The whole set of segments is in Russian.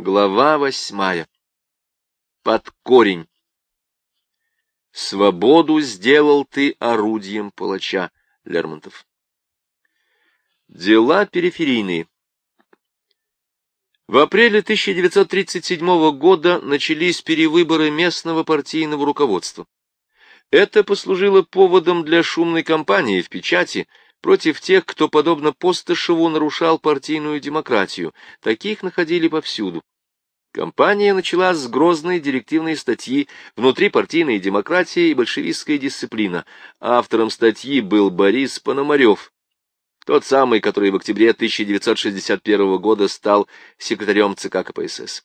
Глава восьмая. Под корень. Свободу сделал ты орудием палача. Лермонтов. Дела периферийные. В апреле 1937 года начались перевыборы местного партийного руководства. Это послужило поводом для шумной кампании в печати против тех, кто, подобно Постышеву, нарушал партийную демократию. Таких находили повсюду. Компания началась с грозной директивной статьи «Внутри партийной демократии и большевистская дисциплина». Автором статьи был Борис Пономарев, тот самый, который в октябре 1961 года стал секретарем ЦК КПСС.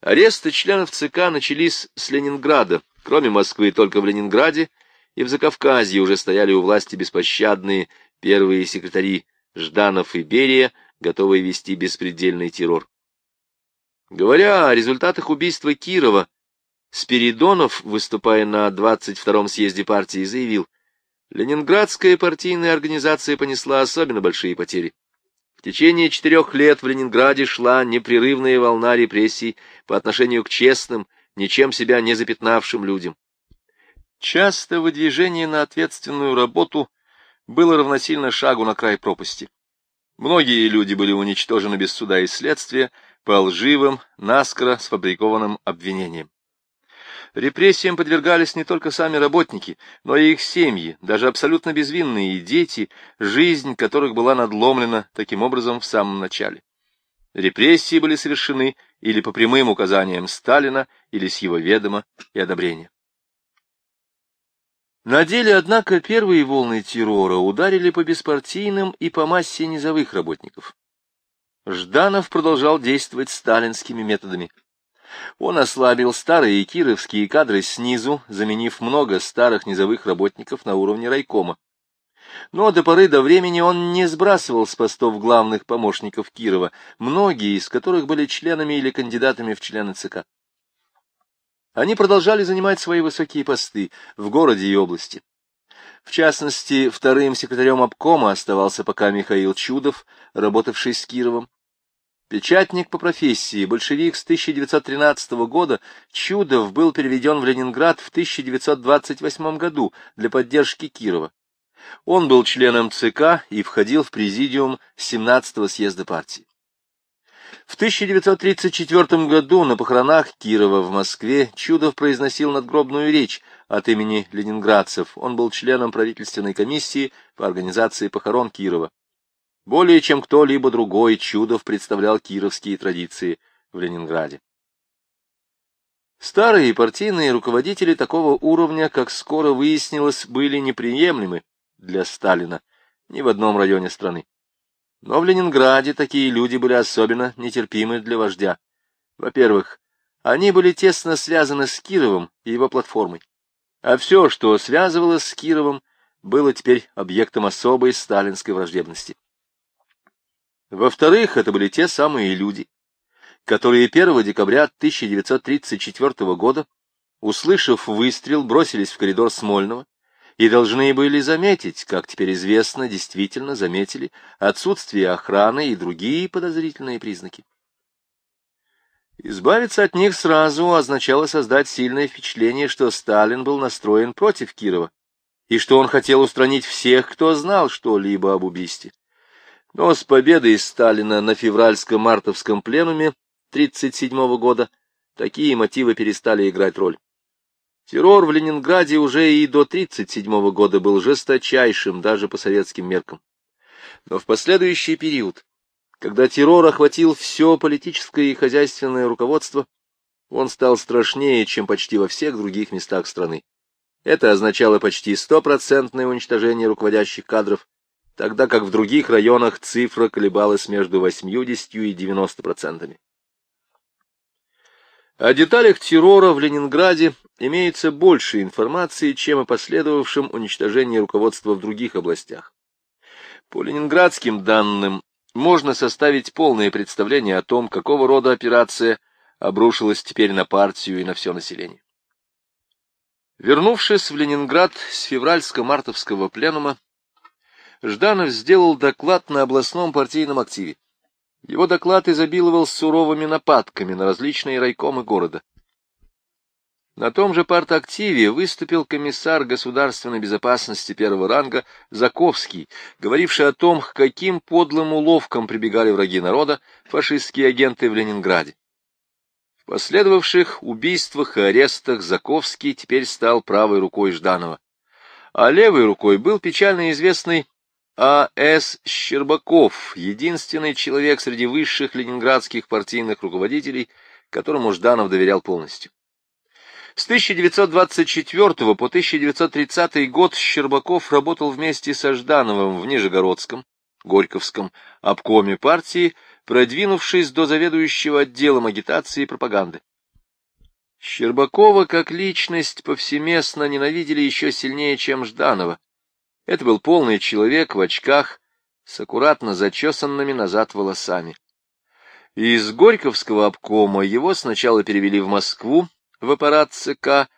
Аресты членов ЦК начались с Ленинграда. Кроме Москвы, только в Ленинграде и в Закавказье уже стояли у власти беспощадные первые секретари Жданов и Берия, готовые вести беспредельный террор. Говоря о результатах убийства Кирова, Спиридонов, выступая на 22-м съезде партии, заявил, Ленинградская партийная организация понесла особенно большие потери. В течение четырех лет в Ленинграде шла непрерывная волна репрессий по отношению к честным, ничем себя не запятнавшим людям. Часто выдвижение на ответственную работу было равносильно шагу на край пропасти. Многие люди были уничтожены без суда и следствия по лживым, наскоро сфабрикованным обвинениям. Репрессиям подвергались не только сами работники, но и их семьи, даже абсолютно безвинные дети, жизнь которых была надломлена таким образом в самом начале. Репрессии были совершены или по прямым указаниям Сталина, или с его ведома и одобрения. На деле, однако, первые волны террора ударили по беспартийным и по массе низовых работников. Жданов продолжал действовать сталинскими методами. Он ослабил старые кировские кадры снизу, заменив много старых низовых работников на уровне райкома. Но до поры до времени он не сбрасывал с постов главных помощников Кирова, многие из которых были членами или кандидатами в члены ЦК. Они продолжали занимать свои высокие посты в городе и области. В частности, вторым секретарем обкома оставался пока Михаил Чудов, работавший с Кировым. Печатник по профессии, большевик с 1913 года, Чудов был переведен в Ленинград в 1928 году для поддержки Кирова. Он был членом ЦК и входил в президиум 17-го съезда партии. В 1934 году на похоронах Кирова в Москве Чудов произносил надгробную речь от имени ленинградцев. Он был членом правительственной комиссии по организации похорон Кирова. Более чем кто-либо другой Чудов представлял кировские традиции в Ленинграде. Старые партийные руководители такого уровня, как скоро выяснилось, были неприемлемы для Сталина ни в одном районе страны. Но в Ленинграде такие люди были особенно нетерпимы для вождя. Во-первых, они были тесно связаны с Кировым и его платформой. А все, что связывалось с Кировым, было теперь объектом особой сталинской враждебности. Во-вторых, это были те самые люди, которые 1 декабря 1934 года, услышав выстрел, бросились в коридор Смольного и должны были заметить, как теперь известно, действительно заметили, отсутствие охраны и другие подозрительные признаки. Избавиться от них сразу означало создать сильное впечатление, что Сталин был настроен против Кирова, и что он хотел устранить всех, кто знал что-либо об убийстве. Но с победой Сталина на февральско-мартовском пленуме 1937 года такие мотивы перестали играть роль. Террор в Ленинграде уже и до 1937 года был жесточайшим даже по советским меркам. Но в последующий период, когда террор охватил все политическое и хозяйственное руководство, он стал страшнее, чем почти во всех других местах страны. Это означало почти стопроцентное уничтожение руководящих кадров, тогда как в других районах цифра колебалась между 80 и 90 процентами. О деталях террора в Ленинграде имеется больше информации, чем о последовавшем уничтожении руководства в других областях. По ленинградским данным можно составить полное представление о том, какого рода операция обрушилась теперь на партию и на все население. Вернувшись в Ленинград с февральско-мартовского пленума, Жданов сделал доклад на областном партийном активе. Его доклад изобиловал суровыми нападками на различные райкомы города. На том же партактиве выступил комиссар государственной безопасности первого ранга Заковский, говоривший о том, к каким подлым уловкам прибегали враги народа, фашистские агенты в Ленинграде. В последовавших убийствах и арестах Заковский теперь стал правой рукой Жданова, а левой рукой был печально известный А.С. Щербаков, единственный человек среди высших ленинградских партийных руководителей, которому Жданов доверял полностью. С 1924 по 1930 год Щербаков работал вместе со Ждановым в Нижегородском, Горьковском обкоме партии, продвинувшись до заведующего отделом агитации и пропаганды. Щербакова как личность повсеместно ненавидели еще сильнее, чем Жданова. Это был полный человек в очках с аккуратно зачесанными назад волосами. Из Горьковского обкома его сначала перевели в Москву, в аппарат ЦК,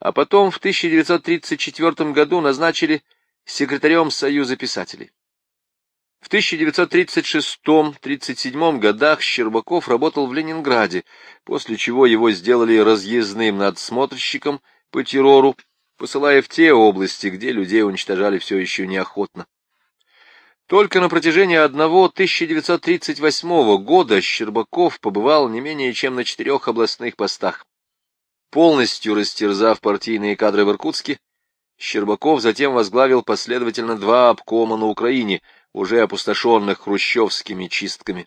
а потом в 1934 году назначили секретарем Союза писателей. В 1936-37 годах Щербаков работал в Ленинграде, после чего его сделали разъездным надсмотрщиком по террору, посылая в те области, где людей уничтожали все еще неохотно. Только на протяжении одного 1938 года Щербаков побывал не менее чем на четырех областных постах. Полностью растерзав партийные кадры в Иркутске, Щербаков затем возглавил последовательно два обкома на Украине, уже опустошенных хрущевскими чистками.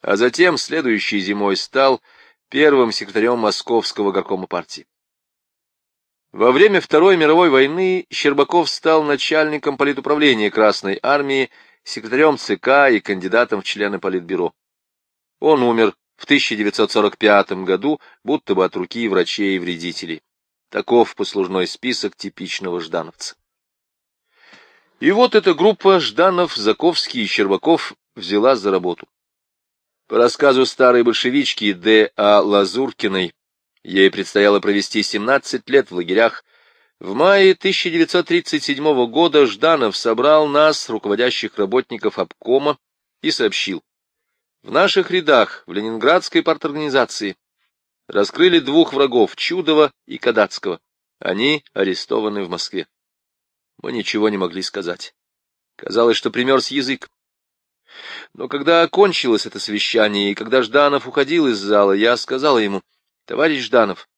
А затем, следующей зимой, стал первым секретарем Московского горкома партии. Во время Второй мировой войны Щербаков стал начальником политуправления Красной армии, секретарем ЦК и кандидатом в члены Политбюро. Он умер в 1945 году, будто бы от руки врачей и вредителей. Таков послужной список типичного ждановца. И вот эта группа Жданов, Заковский и Щербаков взяла за работу. По рассказу старой большевички Д. А. Лазуркиной, ей предстояло провести 17 лет в лагерях, в мае 1937 года Жданов собрал нас, руководящих работников обкома, и сообщил. В наших рядах, в ленинградской парторганизации, раскрыли двух врагов, Чудова и Кадацкого. Они арестованы в Москве. Мы ничего не могли сказать. Казалось, что примерз язык. Но когда окончилось это совещание, и когда Жданов уходил из зала, я сказала ему, «Товарищ Жданов,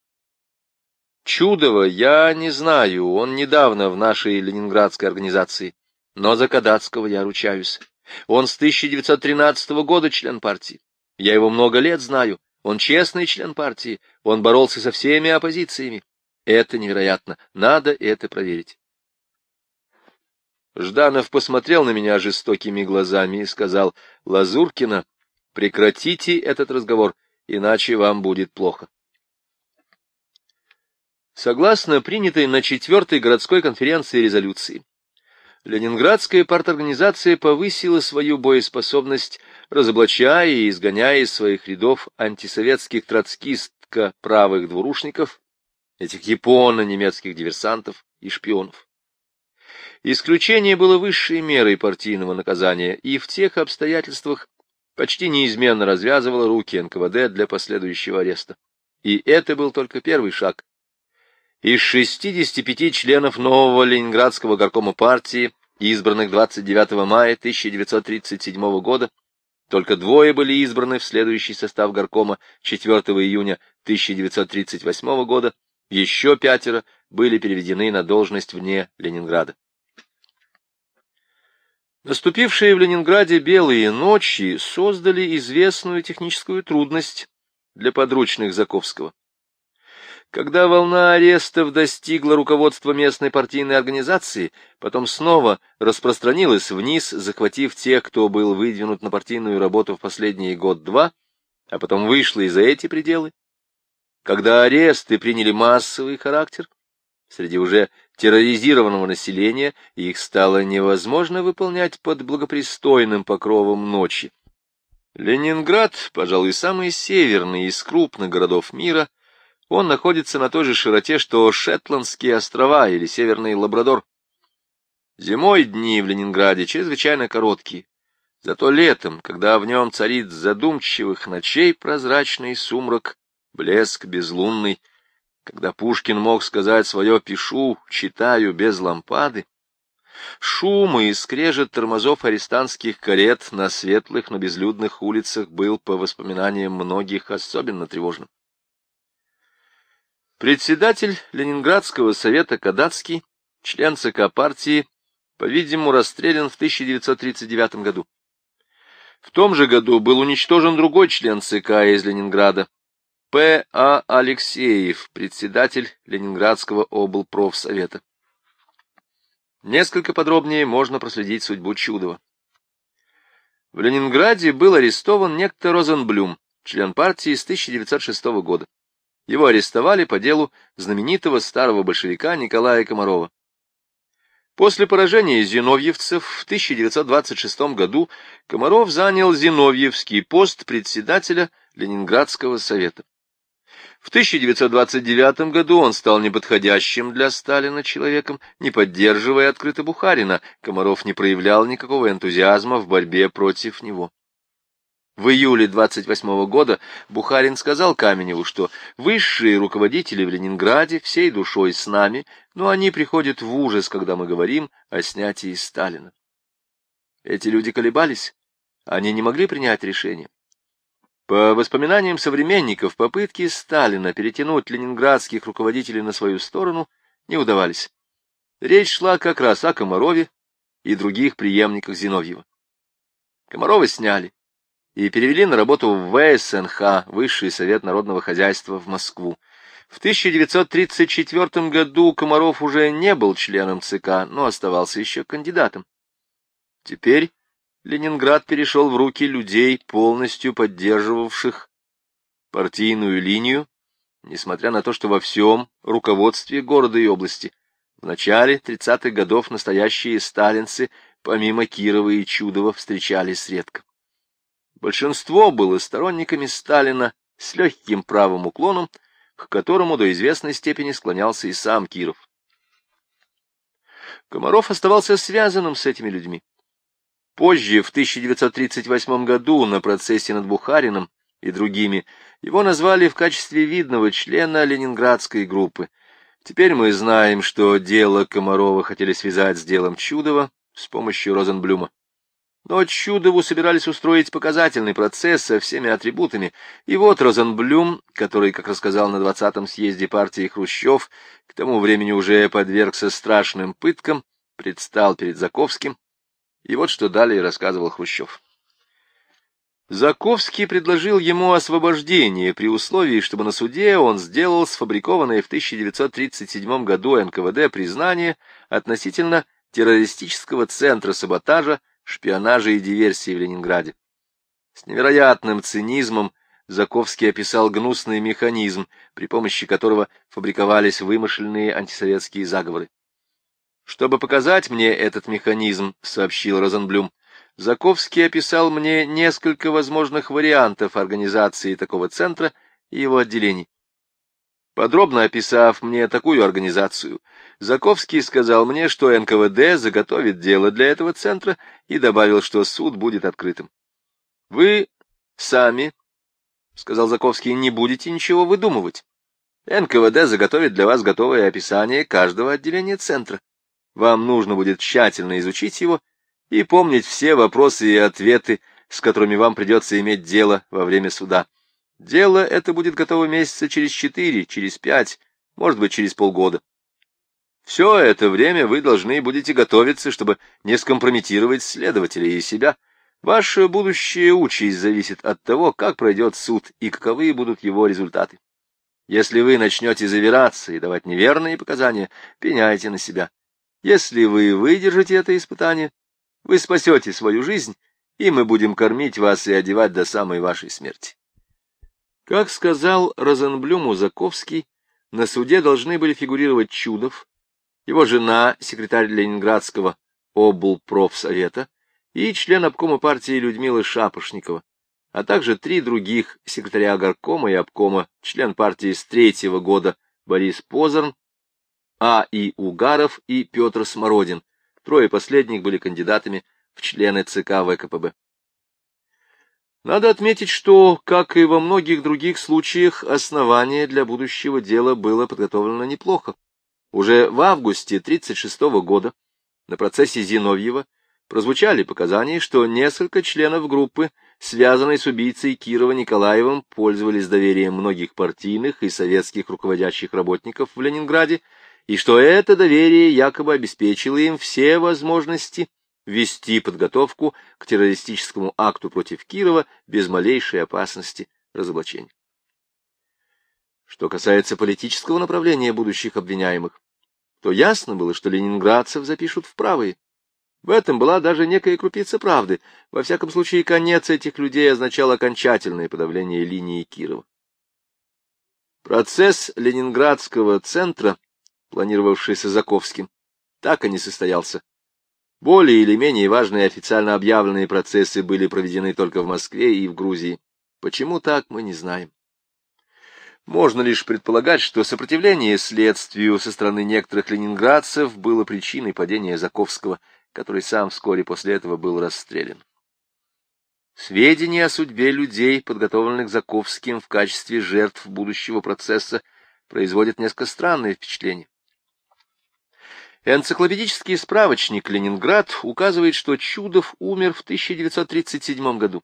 Чудова я не знаю, он недавно в нашей ленинградской организации, но за Кадацкого я ручаюсь. Он с 1913 года член партии. Я его много лет знаю. Он честный член партии. Он боролся со всеми оппозициями. Это невероятно. Надо это проверить. Жданов посмотрел на меня жестокими глазами и сказал, «Лазуркина, прекратите этот разговор, иначе вам будет плохо». Согласно принятой на четвертой городской конференции резолюции, Ленинградская парторганизация повысила свою боеспособность, разоблачая и изгоняя из своих рядов антисоветских троцкистко-правых двурушников, этих японо-немецких диверсантов и шпионов. Исключение было высшей мерой партийного наказания, и в тех обстоятельствах почти неизменно развязывало руки НКВД для последующего ареста. И это был только первый шаг из 65 членов нового Ленинградского горкома партии, избранных 29 мая 1937 года, только двое были избраны в следующий состав горкома 4 июня 1938 года, еще пятеро были переведены на должность вне Ленинграда. Наступившие в Ленинграде белые ночи создали известную техническую трудность для подручных Заковского. Когда волна арестов достигла руководства местной партийной организации, потом снова распространилась вниз, захватив тех, кто был выдвинут на партийную работу в последние год-два, а потом вышла и за эти пределы, когда аресты приняли массовый характер, среди уже терроризированного населения их стало невозможно выполнять под благопристойным покровом ночи. Ленинград, пожалуй, самый северный из крупных городов мира, он находится на той же широте, что Шетландские острова или Северный Лабрадор. Зимой дни в Ленинграде чрезвычайно короткие. Зато летом, когда в нем царит задумчивых ночей прозрачный сумрак, блеск безлунный, когда Пушкин мог сказать свое «пишу, читаю без лампады», шум и скрежет тормозов арестантских карет на светлых, но безлюдных улицах был, по воспоминаниям многих, особенно тревожным. Председатель Ленинградского совета Кадацкий, член ЦК партии, по-видимому, расстрелян в 1939 году. В том же году был уничтожен другой член ЦК из Ленинграда, П. А. Алексеев, председатель Ленинградского облпрофсовета. Несколько подробнее можно проследить судьбу Чудова. В Ленинграде был арестован некто Розенблюм, член партии с 1906 года. Его арестовали по делу знаменитого старого большевика Николая Комарова. После поражения зиновьевцев в 1926 году Комаров занял зиновьевский пост председателя Ленинградского совета. В 1929 году он стал неподходящим для Сталина человеком, не поддерживая открыто Бухарина, Комаров не проявлял никакого энтузиазма в борьбе против него. В июле 28 года Бухарин сказал Каменеву, что высшие руководители в Ленинграде всей душой с нами, но они приходят в ужас, когда мы говорим о снятии Сталина. Эти люди колебались, они не могли принять решение. По воспоминаниям современников, попытки Сталина перетянуть ленинградских руководителей на свою сторону не удавались. Речь шла как раз о Комарове и других преемниках Зиновьева. Комарова сняли и перевели на работу в ВСНХ, Высший совет народного хозяйства, в Москву. В 1934 году Комаров уже не был членом ЦК, но оставался еще кандидатом. Теперь Ленинград перешел в руки людей, полностью поддерживавших партийную линию, несмотря на то, что во всем руководстве города и области в начале 30-х годов настоящие сталинцы, помимо Кирова и Чудова, встречались редко. Большинство было сторонниками Сталина с легким правым уклоном, к которому до известной степени склонялся и сам Киров. Комаров оставался связанным с этими людьми. Позже, в 1938 году, на процессе над Бухарином и другими, его назвали в качестве видного члена ленинградской группы. Теперь мы знаем, что дело Комарова хотели связать с делом Чудова с помощью Розенблюма. Но Чудову собирались устроить показательный процесс со всеми атрибутами, и вот Розенблюм, который, как рассказал на двадцатом съезде партии Хрущев, к тому времени уже подвергся страшным пыткам, предстал перед Заковским, и вот что далее рассказывал Хрущев. Заковский предложил ему освобождение при условии, чтобы на суде он сделал сфабрикованное в 1937 году НКВД признание относительно террористического центра саботажа шпионажа и диверсии в Ленинграде. С невероятным цинизмом Заковский описал гнусный механизм, при помощи которого фабриковались вымышленные антисоветские заговоры. «Чтобы показать мне этот механизм», — сообщил Розенблюм, Заковский описал мне несколько возможных вариантов организации такого центра и его отделений. Подробно описав мне такую организацию, Заковский сказал мне, что НКВД заготовит дело для этого центра и добавил, что суд будет открытым. «Вы сами, — сказал Заковский, — не будете ничего выдумывать. НКВД заготовит для вас готовое описание каждого отделения центра. Вам нужно будет тщательно изучить его и помнить все вопросы и ответы, с которыми вам придется иметь дело во время суда. Дело это будет готово месяца через четыре, через пять, может быть, через полгода. Все это время вы должны будете готовиться, чтобы не скомпрометировать следователя и себя. Ваше будущее участь зависит от того, как пройдет суд и каковы будут его результаты. Если вы начнете завираться и давать неверные показания, пеняйте на себя. Если вы выдержите это испытание, вы спасете свою жизнь, и мы будем кормить вас и одевать до самой вашей смерти. Как сказал Розенблюму Заковский, на суде должны были фигурировать Чудов, его жена, секретарь Ленинградского облпрофсовета и член обкома партии Людмила Шапошникова, а также три других секретаря горкома и обкома, член партии с третьего года Борис Позорн, А. И. Угаров и Петр Смородин. Трое последних были кандидатами в члены ЦК ВКПБ. Надо отметить, что, как и во многих других случаях, основание для будущего дела было подготовлено неплохо. Уже в августе 1936 года на процессе Зиновьева прозвучали показания, что несколько членов группы, связанной с убийцей Кирова Николаевым, пользовались доверием многих партийных и советских руководящих работников в Ленинграде, и что это доверие якобы обеспечило им все возможности вести подготовку к террористическому акту против Кирова без малейшей опасности разоблачения. Что касается политического направления будущих обвиняемых, то ясно было, что ленинградцев запишут в правые. В этом была даже некая крупица правды. Во всяком случае, конец этих людей означал окончательное подавление линии Кирова. Процесс Ленинградского центра, планировавшийся Заковским, так и не состоялся. Более или менее важные официально объявленные процессы были проведены только в Москве и в Грузии. Почему так, мы не знаем. Можно лишь предполагать, что сопротивление следствию со стороны некоторых ленинградцев было причиной падения Заковского, который сам вскоре после этого был расстрелян. Сведения о судьбе людей, подготовленных Заковским в качестве жертв будущего процесса, производят несколько странное впечатление. Энциклопедический справочник «Ленинград» указывает, что Чудов умер в 1937 году.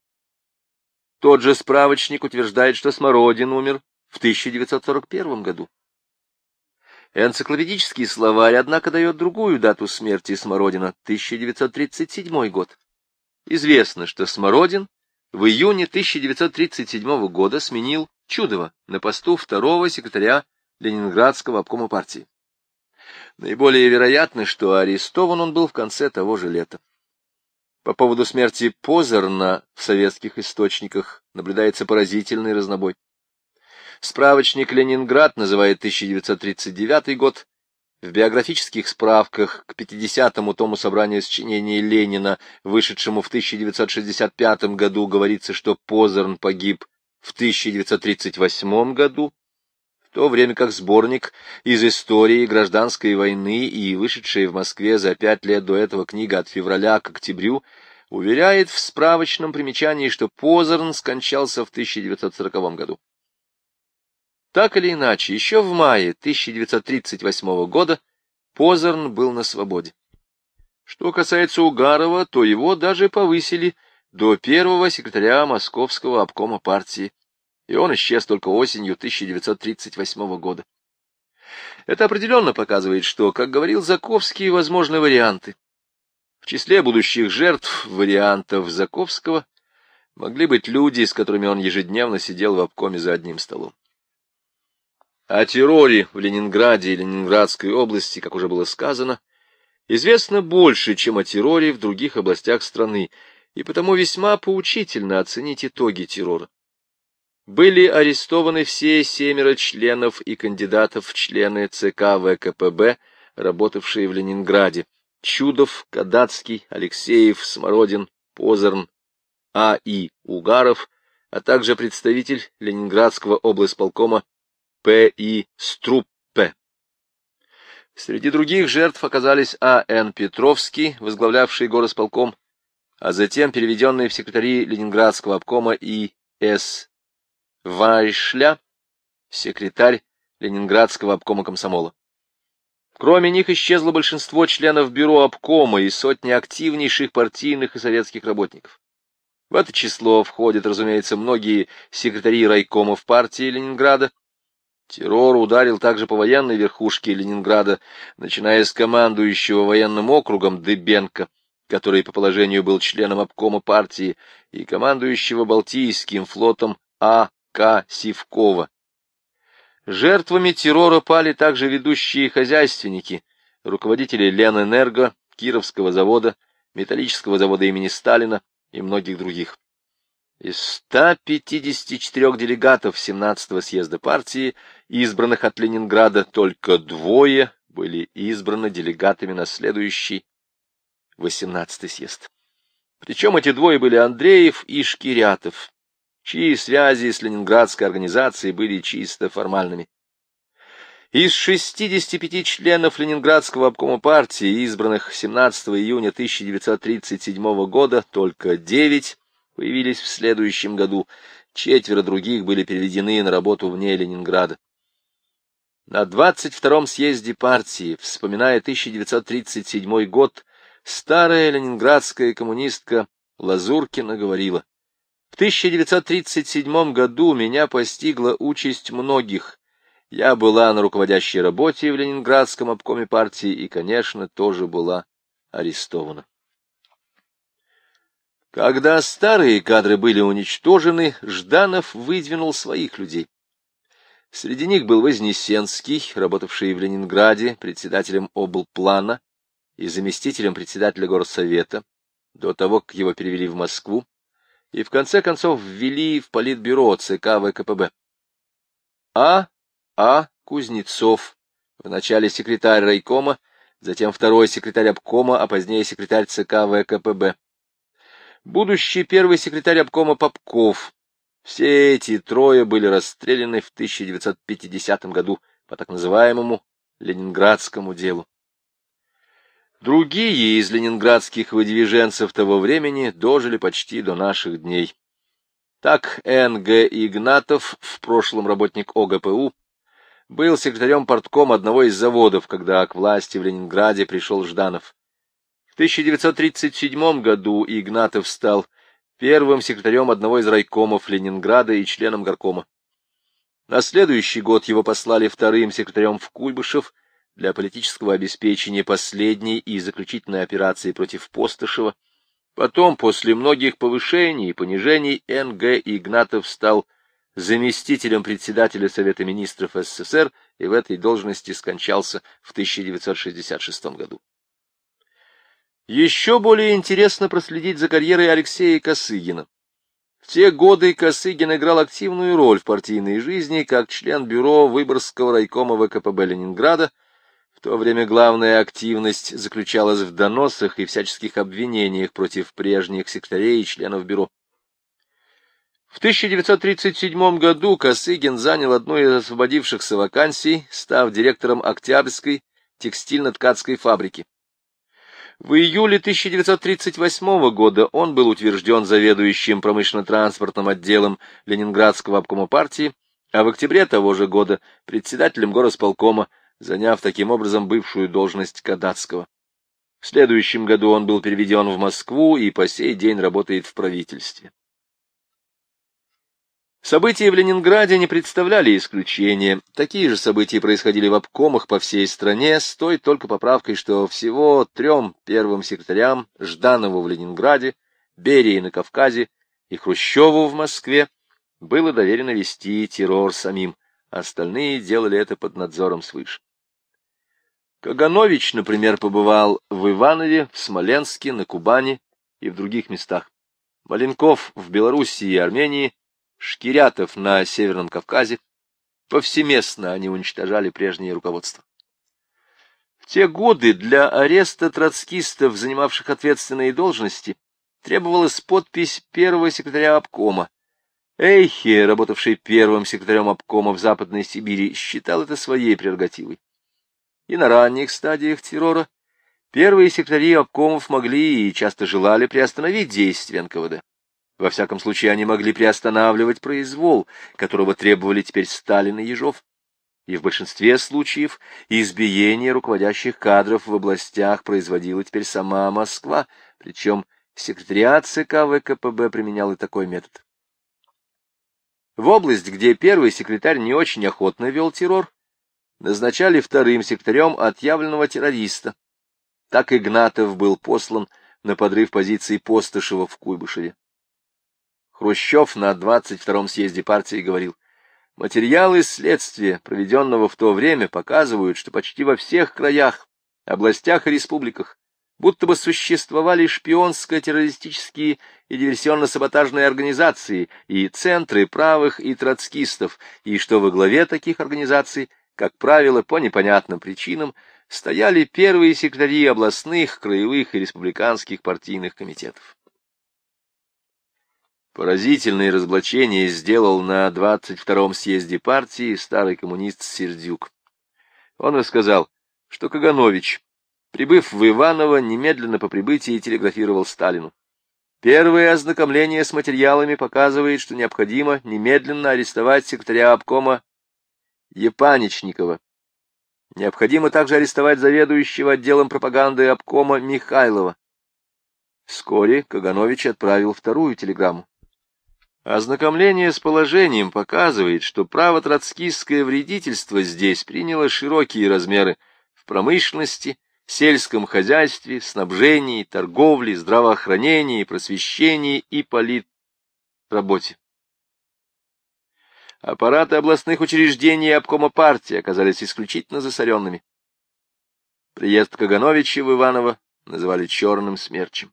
Тот же справочник утверждает, что Смородин умер в 1941 году. Энциклопедический словарь, однако, дает другую дату смерти Смородина — 1937 год. Известно, что Смородин в июне 1937 года сменил Чудова на посту второго секретаря Ленинградского обкома партии. Наиболее вероятно, что арестован он был в конце того же лета. По поводу смерти Позерна в советских источниках наблюдается поразительный разнобой. Справочник «Ленинград» называет 1939 год. В биографических справках к 50-му тому собрания сочинений Ленина, вышедшему в 1965 году, говорится, что Позерн погиб в 1938 году то время как сборник из истории гражданской войны и вышедшая в Москве за пять лет до этого книга от февраля к октябрю уверяет в справочном примечании, что Позерн скончался в 1940 году. Так или иначе, еще в мае 1938 года Позерн был на свободе. Что касается Угарова, то его даже повысили до первого секретаря Московского обкома партии и он исчез только осенью 1938 года. Это определенно показывает, что, как говорил Заковский, возможны варианты. В числе будущих жертв вариантов Заковского могли быть люди, с которыми он ежедневно сидел в обкоме за одним столом. О терроре в Ленинграде и Ленинградской области, как уже было сказано, известно больше, чем о терроре в других областях страны, и потому весьма поучительно оценить итоги террора были арестованы все семеро членов и кандидатов в члены ЦК ВКПБ, работавшие в Ленинграде. Чудов, Кадацкий, Алексеев, Смородин, Позерн, А. И. Угаров, а также представитель Ленинградского облсполкома П. И. Струппе. Среди других жертв оказались А. Н. Петровский, возглавлявший горосполком, а затем переведенный в секретари Ленинградского обкома И. С. Вайшля, секретарь Ленинградского обкома комсомола. Кроме них исчезло большинство членов бюро обкома и сотни активнейших партийных и советских работников. В это число входят, разумеется, многие секретари райкомов партии Ленинграда. Террор ударил также по военной верхушке Ленинграда, начиная с командующего военным округом Дыбенко, который по положению был членом обкома партии, и командующего Балтийским флотом А. К. Сивкова. Жертвами террора пали также ведущие хозяйственники, руководители Ленэнерго, Кировского завода, металлического завода имени Сталина и многих других. Из 154 делегатов 17-го съезда партии, избранных от Ленинграда, только двое были избраны делегатами на следующий 18-й съезд. Причем эти двое были Андреев и Шкирятов чьи связи с ленинградской организацией были чисто формальными. Из 65 членов Ленинградского обкома партии, избранных 17 июня 1937 года, только 9 появились в следующем году. Четверо других были переведены на работу вне Ленинграда. На 22-м съезде партии, вспоминая 1937 год, старая ленинградская коммунистка Лазуркина говорила, «В 1937 году меня постигла участь многих. Я была на руководящей работе в Ленинградском обкоме партии и, конечно, тоже была арестована». Когда старые кадры были уничтожены, Жданов выдвинул своих людей. Среди них был Вознесенский, работавший в Ленинграде председателем облплана и заместителем председателя горсовета, до того, как его перевели в Москву, и в конце концов ввели в политбюро ЦК ВКПБ. А. А. Кузнецов, вначале секретарь райкома, затем второй секретарь обкома, а позднее секретарь ЦК ВКПБ будущий первый секретарь обкома Попков. Все эти трое были расстреляны в 1950 году по так называемому Ленинградскому делу. Другие из ленинградских выдвиженцев того времени дожили почти до наших дней. Так Н.Г. Игнатов, в прошлом работник ОГПУ, был секретарем портком одного из заводов, когда к власти в Ленинграде пришел Жданов. 1937 году Игнатов стал первым секретарем одного из райкомов Ленинграда и членом горкома. На следующий год его послали вторым секретарем в Куйбышев для политического обеспечения последней и заключительной операции против Постышева. Потом, после многих повышений и понижений, Н.Г. Игнатов стал заместителем председателя Совета министров СССР и в этой должности скончался в 1966 году. Еще более интересно проследить за карьерой Алексея Косыгина. В те годы Косыгин играл активную роль в партийной жизни как член бюро Выборгского райкома ВКПБ Ленинграда. То время главная активность заключалась в доносах и всяческих обвинениях против прежних секретарей и членов бюро. В 1937 году Косыгин занял одну из освободившихся вакансий, став директором Октябрьской текстильно-ткацкой фабрики. В июле 1938 года он был утвержден заведующим промышленно-транспортным отделом Ленинградского обкома партии, а в октябре того же года председателем горосполкома, заняв таким образом бывшую должность Кадацкого. В следующем году он был переведен в Москву и по сей день работает в правительстве. События в Ленинграде не представляли исключения. Такие же события происходили в обкомах по всей стране, с той только поправкой, что всего трем первым секретарям Жданову в Ленинграде, Берии на Кавказе и Хрущеву в Москве было доверено вести террор самим, остальные делали это под надзором свыше. Каганович, например, побывал в Иванове, в Смоленске, на Кубани и в других местах. Маленков в Белоруссии и Армении – Шкирятов на Северном Кавказе. Повсеместно они уничтожали прежнее руководство. В те годы для ареста троцкистов, занимавших ответственные должности, требовалась подпись первого секретаря обкома. Эйхе, работавший первым секретарем обкома в Западной Сибири, считал это своей прерогативой. И на ранних стадиях террора первые секретари обкомов могли и часто желали приостановить действия НКВД. Во всяком случае, они могли приостанавливать произвол, которого требовали теперь Сталин и Ежов. И в большинстве случаев избиение руководящих кадров в областях производила теперь сама Москва, причем секретариат ЦК ВКПБ применял и такой метод. В область, где первый секретарь не очень охотно вел террор, назначали вторым секретарем отъявленного террориста. Так Игнатов был послан на подрыв позиций Постышева в Куйбышеве. Хрущев на 22-м съезде партии говорил, материалы следствия, проведенного в то время, показывают, что почти во всех краях, областях и республиках будто бы существовали шпионско-террористические и диверсионно-саботажные организации и центры правых и троцкистов, и что во главе таких организаций, как правило, по непонятным причинам, стояли первые секретари областных, краевых и республиканских партийных комитетов. Поразительные разоблачения сделал на 22-м съезде партии старый коммунист Сердюк. Он рассказал, что Каганович, прибыв в Иваново, немедленно по прибытии телеграфировал Сталину. Первое ознакомление с материалами показывает, что необходимо немедленно арестовать секретаря обкома Епаничникова. Необходимо также арестовать заведующего отделом пропаганды обкома Михайлова. Вскоре Каганович отправил вторую телеграмму. Ознакомление с положением показывает, что право троцкистское вредительство здесь приняло широкие размеры в промышленности, сельском хозяйстве, снабжении, торговле, здравоохранении, просвещении и политработе. Аппараты областных учреждений и обкома партии оказались исключительно засоренными. Приезд Кагановича в Иваново называли черным смерчем.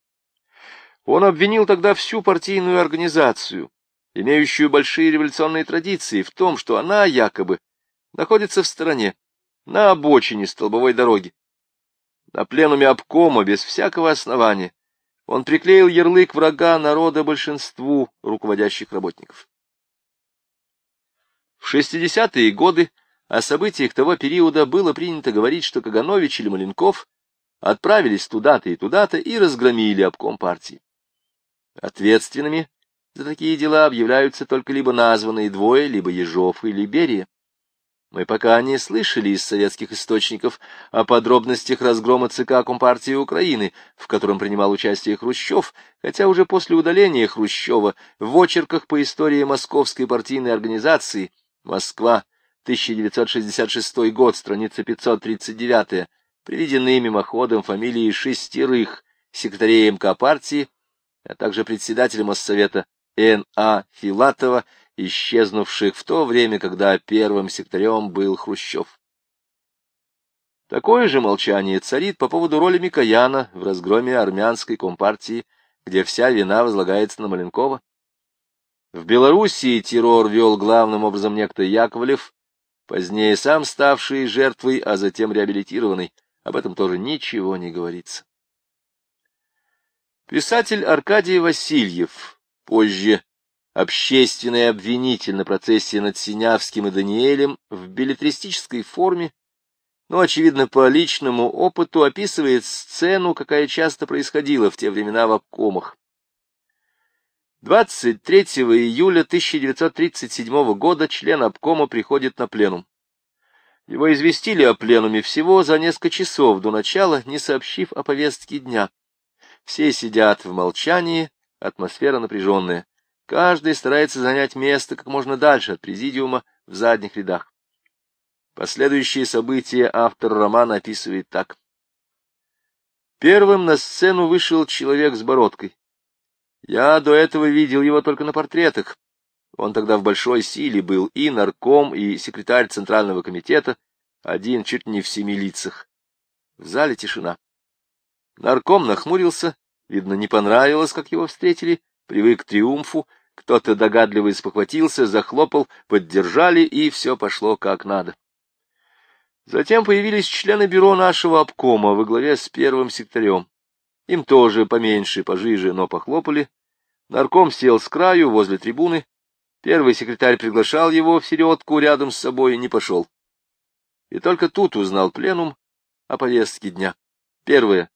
Он обвинил тогда всю партийную организацию, имеющую большие революционные традиции, в том, что она якобы находится в стороне, на обочине столбовой дороги. На пленуме обкома без всякого основания он приклеил ярлык врага народа большинству руководящих работников. В 60-е годы о событиях того периода было принято говорить, что Каганович или Маленков отправились туда-то и туда-то и разгромили обком партии. Ответственными за такие дела объявляются только либо названные двое, либо Ежов или Берия. Мы пока не слышали из советских источников о подробностях разгрома ЦК Компартии Украины, в котором принимал участие Хрущев, хотя уже после удаления Хрущева в очерках по истории Московской партийной организации «Москва, 1966 год, страница 539, приведены мимоходом фамилии шестерых секретарей МК партии, а также председателя Моссовета Н.А. Филатова, исчезнувших в то время, когда первым секретарем был Хрущев. Такое же молчание царит по поводу роли Микояна в разгроме армянской компартии, где вся вина возлагается на Маленкова. В Белоруссии террор вел главным образом некто Яковлев, позднее сам ставший жертвой, а затем реабилитированный. Об этом тоже ничего не говорится. Писатель Аркадий Васильев Позже общественный обвинитель на процессе над Синявским и Даниэлем в билетристической форме, но, очевидно, по личному опыту описывает сцену, какая часто происходила в те времена в обкомах. 23 июля 1937 года член обкома приходит на пленум. Его известили о пленуме всего за несколько часов до начала, не сообщив о повестке дня. Все сидят в молчании, Атмосфера напряженная. Каждый старается занять место как можно дальше от президиума в задних рядах. Последующие события автор романа описывает так. Первым на сцену вышел человек с бородкой. Я до этого видел его только на портретах. Он тогда в большой силе был и нарком, и секретарь Центрального комитета, один чуть не в семи лицах. В зале тишина. Нарком нахмурился Видно, не понравилось, как его встретили, привык к триумфу, кто-то догадливо спохватился, захлопал, поддержали, и все пошло как надо. Затем появились члены бюро нашего обкома во главе с первым секретарем. Им тоже поменьше, пожиже, но похлопали. Нарком сел с краю, возле трибуны. Первый секретарь приглашал его в середку рядом с собой и не пошел. И только тут узнал пленум о повестке дня. Первое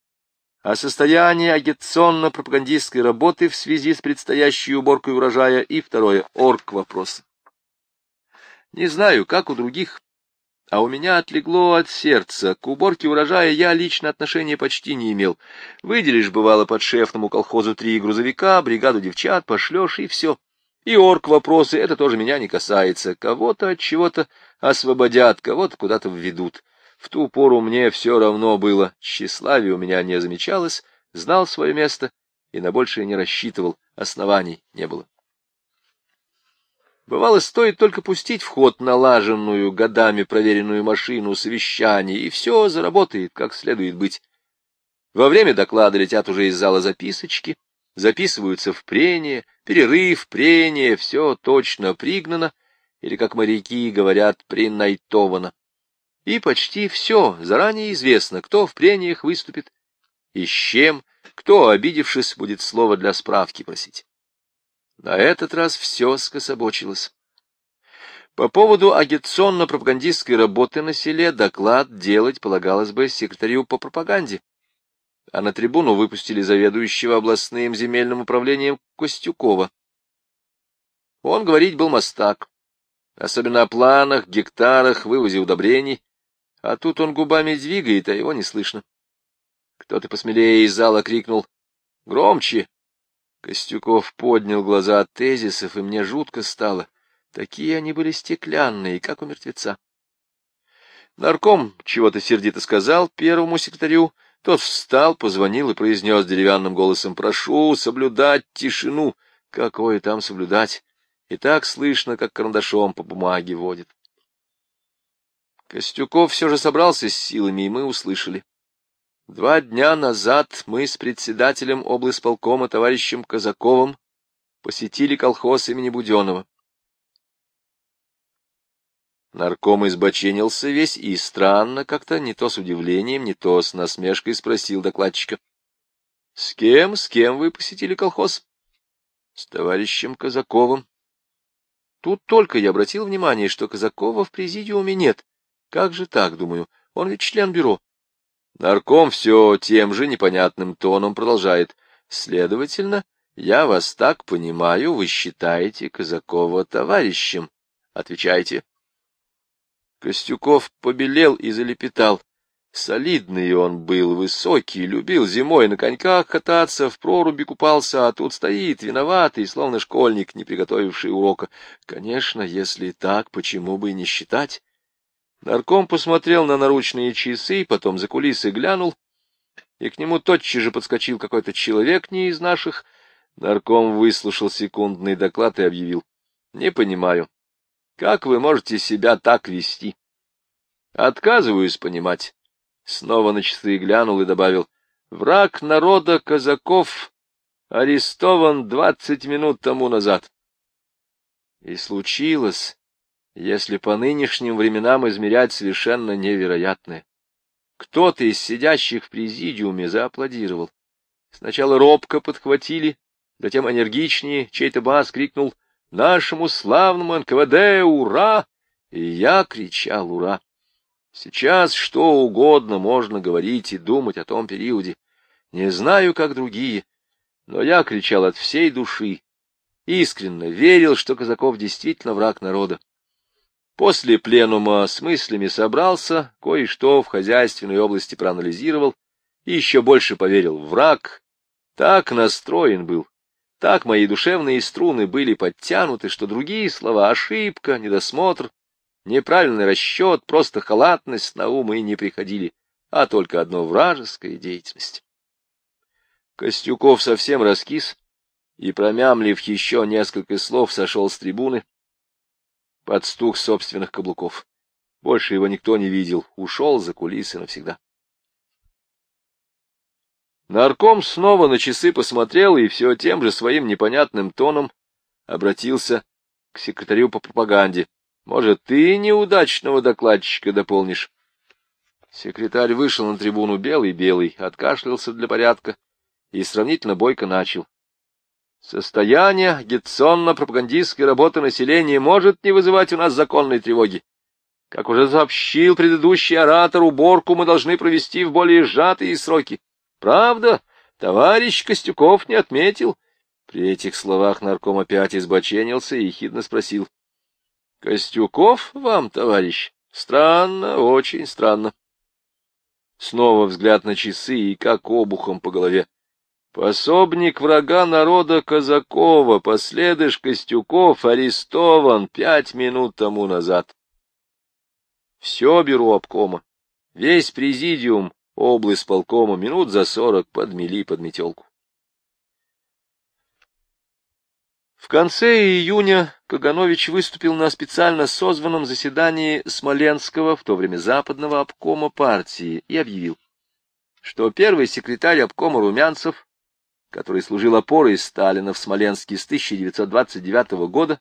о состоянии агитационно-пропагандистской работы в связи с предстоящей уборкой урожая и второе — орг вопроса. Не знаю, как у других, а у меня отлегло от сердца. К уборке урожая я лично отношения почти не имел. Выделишь, бывало, под шефному колхозу три грузовика, бригаду девчат, пошлешь, и все. И орг вопросы, это тоже меня не касается. Кого-то от чего-то освободят, кого-то куда-то введут. В ту пору мне все равно было, тщеславие у меня не замечалось, знал свое место и на большее не рассчитывал, оснований не было. Бывало, стоит только пустить в ход налаженную, годами проверенную машину совещаний, и все заработает, как следует быть. Во время доклада летят уже из зала записочки, записываются в прение, перерыв, прение, все точно пригнано, или, как моряки говорят, принайтовано. И почти все заранее известно, кто в прениях выступит и с чем, кто, обидевшись, будет слово для справки просить. На этот раз все скособочилось. По поводу агитационно-пропагандистской работы на селе доклад делать полагалось бы секретарю по пропаганде. а на трибуну выпустили заведующего областным земельным управлением Костюкова. Он говорить был мастак, особенно о планах, гектарах, вывозе удобрений, а тут он губами двигает, а его не слышно. Кто-то посмелее из зала крикнул «Громче!». Костюков поднял глаза от тезисов, и мне жутко стало. Такие они были стеклянные, как у мертвеца. Нарком чего-то сердито сказал первому секретарю, тот встал, позвонил и произнес деревянным голосом, «Прошу соблюдать тишину». Какое там соблюдать? И так слышно, как карандашом по бумаге водит. Костюков все же собрался с силами, и мы услышали. Два дня назад мы с председателем облсполкома товарищем Казаковым посетили колхоз имени Буденова. Нарком избоченился весь и странно как-то, не то с удивлением, не то с насмешкой спросил докладчика. — С кем, с кем вы посетили колхоз? — С товарищем Казаковым. Тут только я обратил внимание, что Казакова в президиуме нет. Как же так, думаю, он ведь член бюро. Нарком все тем же непонятным тоном продолжает. Следовательно, я вас так понимаю, вы считаете Казакова товарищем. Отвечайте. Костюков побелел и залепетал. Солидный он был, высокий, любил зимой на коньках кататься, в проруби купался, а тут стоит, виноватый, словно школьник, не приготовивший урока. Конечно, если так, почему бы и не считать? Нарком посмотрел на наручные часы, потом за кулисы глянул, и к нему тотчас же подскочил какой-то человек не из наших. Нарком выслушал секундный доклад и объявил. — Не понимаю. Как вы можете себя так вести? Отказываюсь понимать. Снова на часы глянул и добавил. Враг народа казаков арестован двадцать минут тому назад. И случилось, если по нынешним временам измерять совершенно невероятное. Кто-то из сидящих в президиуме зааплодировал. Сначала робко подхватили, затем энергичнее, чей-то бас крикнул — Нашему славному НКВД ура! И я кричал ура. Сейчас что угодно можно говорить и думать о том периоде. Не знаю, как другие, но я кричал от всей души. Искренне верил, что Казаков действительно враг народа. После пленума с мыслями собрался, кое-что в хозяйственной области проанализировал и еще больше поверил в враг. Так настроен был, так мои душевные струны были подтянуты, что другие слова — ошибка, недосмотр, неправильный расчет, просто халатность на ум и не приходили, а только одно вражеская деятельность. Костюков совсем раскис и, промямлив еще несколько слов, сошел с трибуны под стук собственных каблуков. Больше его никто не видел, ушел за кулисы навсегда. Нарком снова на часы посмотрел и все тем же своим непонятным тоном обратился к секретарю по пропаганде. Может, ты неудачного докладчика дополнишь? Секретарь вышел на трибуну белый-белый, откашлялся для порядка и сравнительно бойко начал. Состояние агитационно-пропагандистской работы населения может не вызывать у нас законной тревоги. Как уже сообщил предыдущий оратор, уборку мы должны провести в более сжатые сроки. Правда, товарищ Костюков не отметил. При этих словах нарком опять избоченился и ехидно спросил. — Костюков вам, товарищ? Странно, очень странно. Снова взгляд на часы и как обухом по голове. Пособник врага народа Казакова, последыш Костюков, арестован пять минут тому назад. Все беру обкома, весь президиум область полкома минут за сорок подмели под метелку. В конце июня Каганович выступил на специально созванном заседании Смоленского, в то время западного обкома партии, и объявил, что первый секретарь обкома Румянцев, который служил опорой Сталина в Смоленске с 1929 года,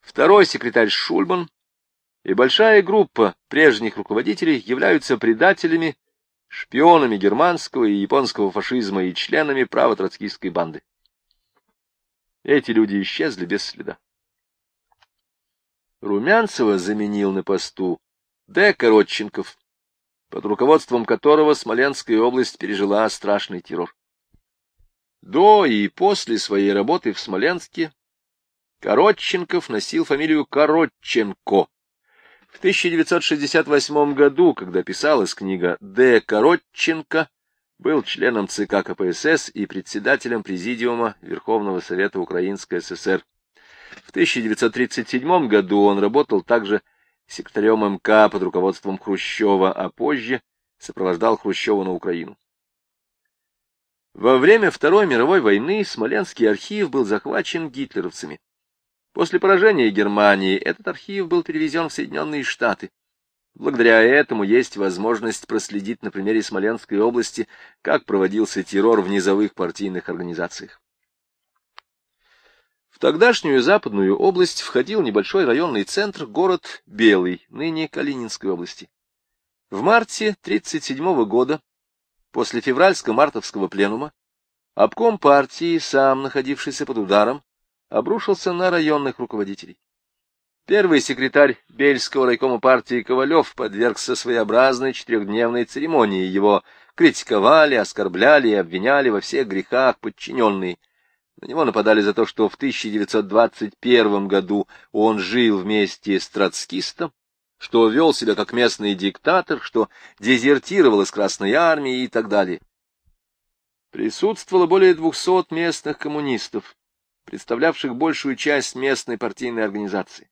второй секретарь Шульман и большая группа прежних руководителей являются предателями шпионами германского и японского фашизма и членами право-троцкистской банды. Эти люди исчезли без следа. Румянцева заменил на посту Д. Коротченков, под руководством которого Смоленская область пережила страшный террор. До и после своей работы в Смоленске Коротченков носил фамилию Коротченко. В 1968 году, когда писалась книга «Д. Коротченко», был членом ЦК КПСС и председателем Президиума Верховного Совета Украинской ССР. В 1937 году он работал также секретарем МК под руководством Хрущева, а позже сопровождал Хрущева на Украину. Во время Второй мировой войны Смоленский архив был захвачен гитлеровцами. После поражения Германии этот архив был перевезен в Соединенные Штаты. Благодаря этому есть возможность проследить на примере Смоленской области, как проводился террор в низовых партийных организациях. В тогдашнюю западную область входил небольшой районный центр, город Белый, ныне Калининской области. В марте 1937 года После февральско-мартовского пленума обком партии, сам находившийся под ударом, обрушился на районных руководителей. Первый секретарь Бельского райкома партии Ковалев подвергся своеобразной четырехдневной церемонии. Его критиковали, оскорбляли и обвиняли во всех грехах подчиненные. На него нападали за то, что в 1921 году он жил вместе с троцкистом, что вел себя как местный диктатор, что дезертировал из Красной Армии и так далее. Присутствовало более двухсот местных коммунистов, представлявших большую часть местной партийной организации.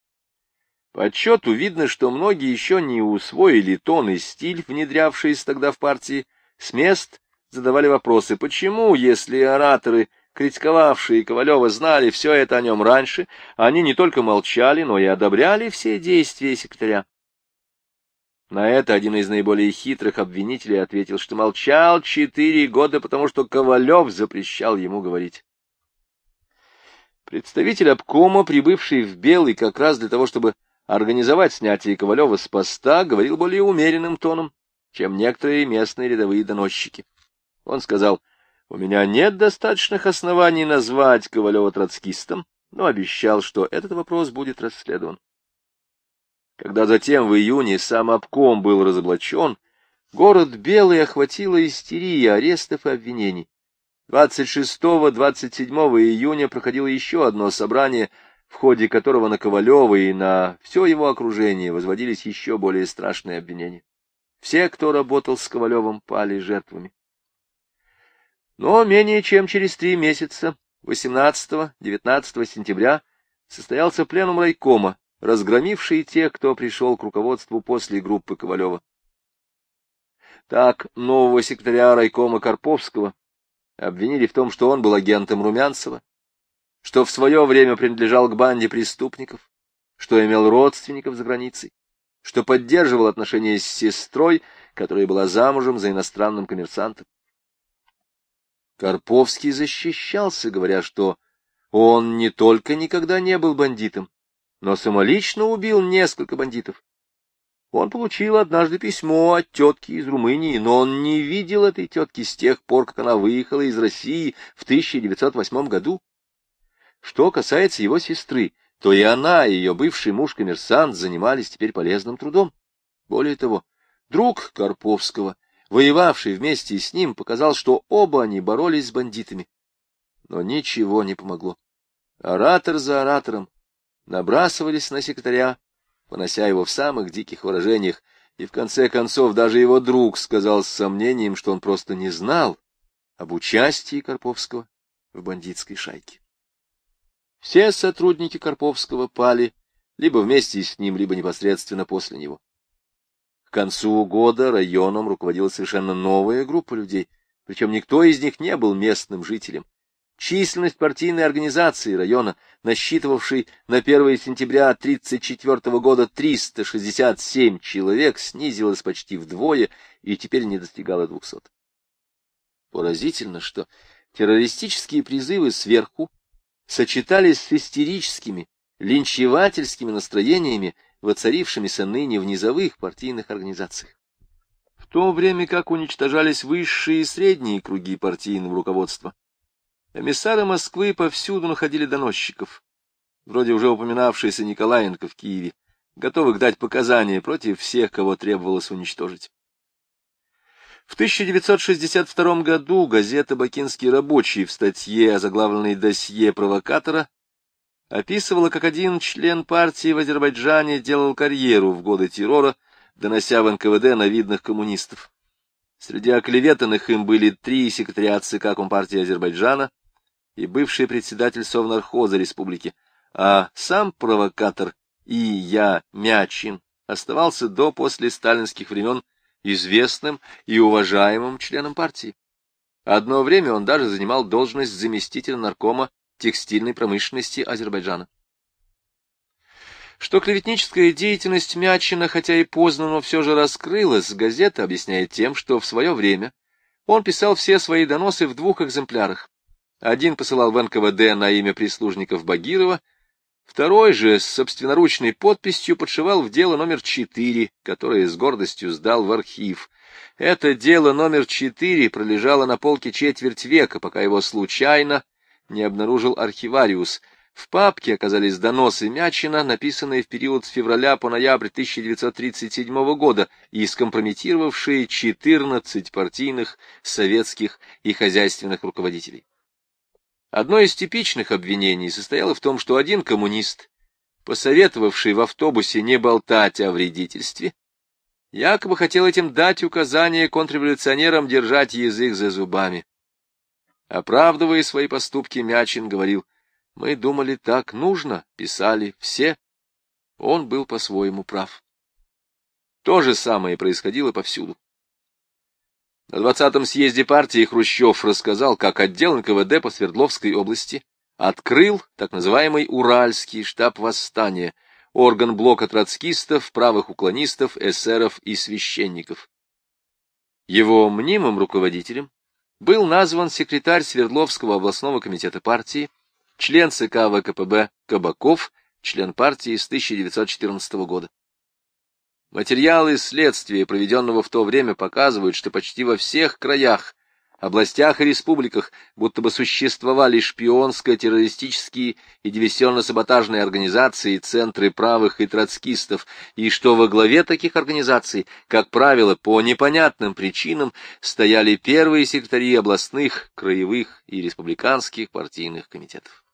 По отчету видно, что многие еще не усвоили тон и стиль, внедрявшиеся тогда в партии, с мест задавали вопросы, почему, если ораторы, критиковавшие Ковалева, знали все это о нем раньше, они не только молчали, но и одобряли все действия секретаря. На это один из наиболее хитрых обвинителей ответил, что молчал четыре года, потому что Ковалев запрещал ему говорить. Представитель обкома, прибывший в Белый как раз для того, чтобы организовать снятие Ковалева с поста, говорил более умеренным тоном, чем некоторые местные рядовые доносчики. Он сказал, «У меня нет достаточных оснований назвать Ковалева троцкистом, но обещал, что этот вопрос будет расследован. Когда затем в июне сам обком был разоблачен, город Белый охватила истерия арестов и обвинений. 26-27 июня проходило еще одно собрание, в ходе которого на Ковалева и на все его окружение возводились еще более страшные обвинения. Все, кто работал с Ковалевым, пали жертвами. Но менее чем через три месяца, 18-19 сентября, состоялся пленум райкома, разгромивший тех, кто пришел к руководству после группы Ковалева. Так нового секретаря райкома Карповского обвинили в том, что он был агентом Румянцева, что в свое время принадлежал к банде преступников, что имел родственников за границей, что поддерживал отношения с сестрой, которая была замужем за иностранным коммерсантом. Карповский защищался, говоря, что он не только никогда не был бандитом, но самолично убил несколько бандитов. Он получил однажды письмо от тетки из Румынии, но он не видел этой тетки с тех пор, как она выехала из России в 1908 году. Что касается его сестры, то и она, и ее бывший муж-коммерсант занимались теперь полезным трудом. Более того, друг Карповского, воевавший вместе с ним, показал, что оба они боролись с бандитами. Но ничего не помогло. Оратор за оратором набрасывались на секретаря, понося его в самых диких выражениях, и в конце концов даже его друг сказал с сомнением, что он просто не знал об участии Карповского в бандитской шайке. Все сотрудники Карповского пали либо вместе с ним, либо непосредственно после него. К концу года районом руководила совершенно новая группа людей, причем никто из них не был местным жителем. Численность партийной организации района, насчитывавшей на 1 сентября 1934 года 367 человек, снизилась почти вдвое и теперь не достигала 200. Поразительно, что террористические призывы сверху сочетались с истерическими, линчевательскими настроениями, воцарившимися ныне в низовых партийных организациях. В то время как уничтожались высшие и средние круги партийного руководства, Эмиссары Москвы повсюду находили доносчиков, вроде уже упоминавшейся Николаенко в Киеве, готовых дать показания против всех, кого требовалось уничтожить. В 1962 году газета «Бакинский рабочий» в статье, озаглавленной «Досье провокатора», описывала, как один член партии в Азербайджане делал карьеру в годы террора, донося в НКВД на видных коммунистов. Среди оклеветанных им были три секретаря ЦК Компартии Азербайджана и бывший председатель Совнархоза республики, а сам провокатор и я, Мячин, оставался до после сталинских времен известным и уважаемым членом партии. Одно время он даже занимал должность заместителя наркома текстильной промышленности Азербайджана. Что клеветническая деятельность Мячина, хотя и поздно, но все же раскрылась, газета объясняет тем, что в свое время он писал все свои доносы в двух экземплярах. Один посылал в НКВД на имя прислужников Багирова, второй же с собственноручной подписью подшивал в дело номер четыре, которое с гордостью сдал в архив. Это дело номер четыре пролежало на полке четверть века, пока его случайно не обнаружил архивариус — в папке оказались доносы Мячина, написанные в период с февраля по ноябрь 1937 года и скомпрометировавшие 14 партийных, советских и хозяйственных руководителей. Одно из типичных обвинений состояло в том, что один коммунист, посоветовавший в автобусе не болтать о вредительстве, якобы хотел этим дать указание контрреволюционерам держать язык за зубами. Оправдывая свои поступки, Мячин говорил — мы думали, так нужно, писали все. Он был по-своему прав. То же самое происходило повсюду. На двадцатом съезде партии Хрущев рассказал, как отдел НКВД по Свердловской области открыл так называемый Уральский штаб восстания, орган блока троцкистов, правых уклонистов, эсеров и священников. Его мнимым руководителем был назван секретарь Свердловского областного комитета партии член ЦК ВКПБ Кабаков, член партии с 1914 года. Материалы следствия, проведенного в то время, показывают, что почти во всех краях, областях и республиках будто бы существовали шпионско-террористические и диверсионно-саботажные организации, центры правых и троцкистов, и что во главе таких организаций, как правило, по непонятным причинам, стояли первые секретари областных, краевых и республиканских партийных комитетов.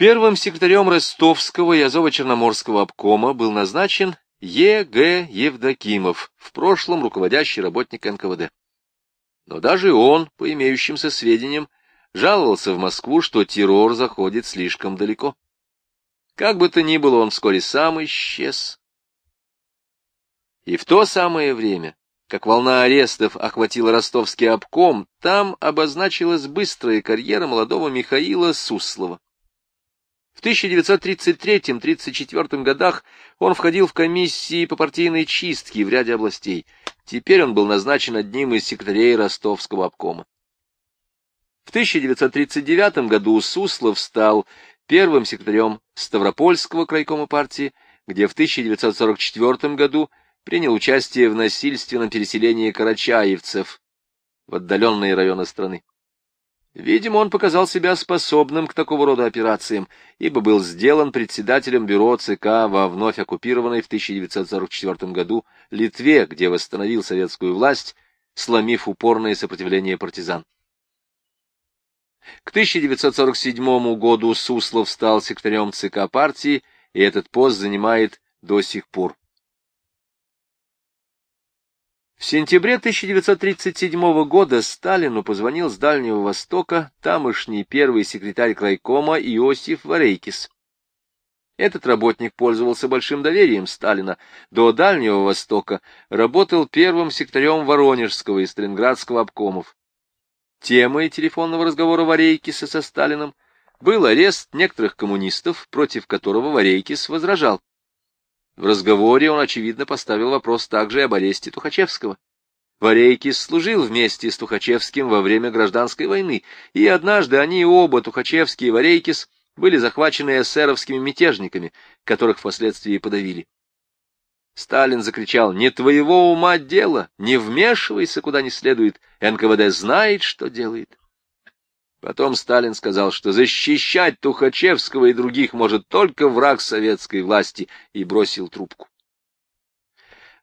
Первым секретарем Ростовского и Азово-Черноморского обкома был назначен Е. Г. Евдокимов, в прошлом руководящий работник НКВД. Но даже он, по имеющимся сведениям, жаловался в Москву, что террор заходит слишком далеко. Как бы то ни было, он вскоре сам исчез. И в то самое время, как волна арестов охватила ростовский обком, там обозначилась быстрая карьера молодого Михаила Суслова. В 1933-34 годах он входил в комиссии по партийной чистке в ряде областей. Теперь он был назначен одним из секретарей ростовского обкома. В 1939 году Суслов стал первым секретарем Ставропольского крайкома партии, где в 1944 году принял участие в насильственном переселении карачаевцев в отдаленные районы страны. Видимо, он показал себя способным к такого рода операциям, ибо был сделан председателем бюро ЦК во вновь оккупированной в 1944 году Литве, где восстановил советскую власть, сломив упорное сопротивление партизан. К 1947 году Суслов стал секретарем ЦК партии, и этот пост занимает до сих пор. В сентябре 1937 года Сталину позвонил с Дальнего Востока тамошний первый секретарь крайкома Иосиф Варейкис. Этот работник пользовался большим доверием Сталина. До Дальнего Востока работал первым секретарем Воронежского и Сталинградского обкомов. Темой телефонного разговора Варейкиса со Сталином был арест некоторых коммунистов, против которого Варейкис возражал. В разговоре он, очевидно, поставил вопрос также об аресте Тухачевского. Варейкис служил вместе с Тухачевским во время гражданской войны, и однажды они оба, Тухачевский и Варейкис, были захвачены эсеровскими мятежниками, которых впоследствии подавили. Сталин закричал, «Не твоего ума дело, не вмешивайся куда не следует, НКВД знает, что делает». Потом Сталин сказал, что защищать Тухачевского и других может только враг советской власти, и бросил трубку.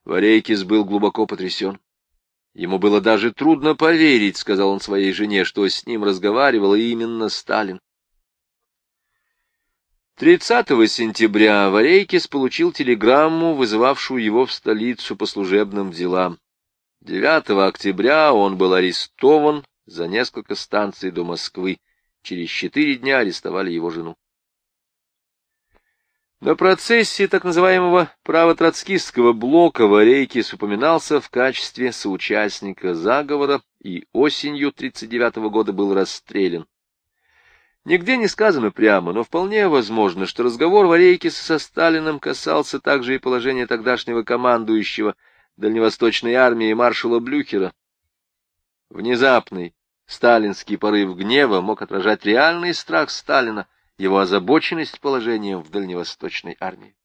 Варейкис был глубоко потрясен. Ему было даже трудно поверить, сказал он своей жене, что с ним разговаривал именно Сталин. 30 сентября Варейкис получил телеграмму, вызывавшую его в столицу по служебным делам. 9 октября он был арестован за несколько станций до Москвы. Через четыре дня арестовали его жену. На процессе так называемого правотроцкистского блока Варейкис упоминался в качестве соучастника заговора и осенью 1939 года был расстрелян. Нигде не сказано прямо, но вполне возможно, что разговор Варейкиса со Сталиным касался также и положения тогдашнего командующего Дальневосточной армии маршала Блюхера. Внезапный сталинский порыв гнева мог отражать реальный страх Сталина, его озабоченность положением в Дальневосточной армии.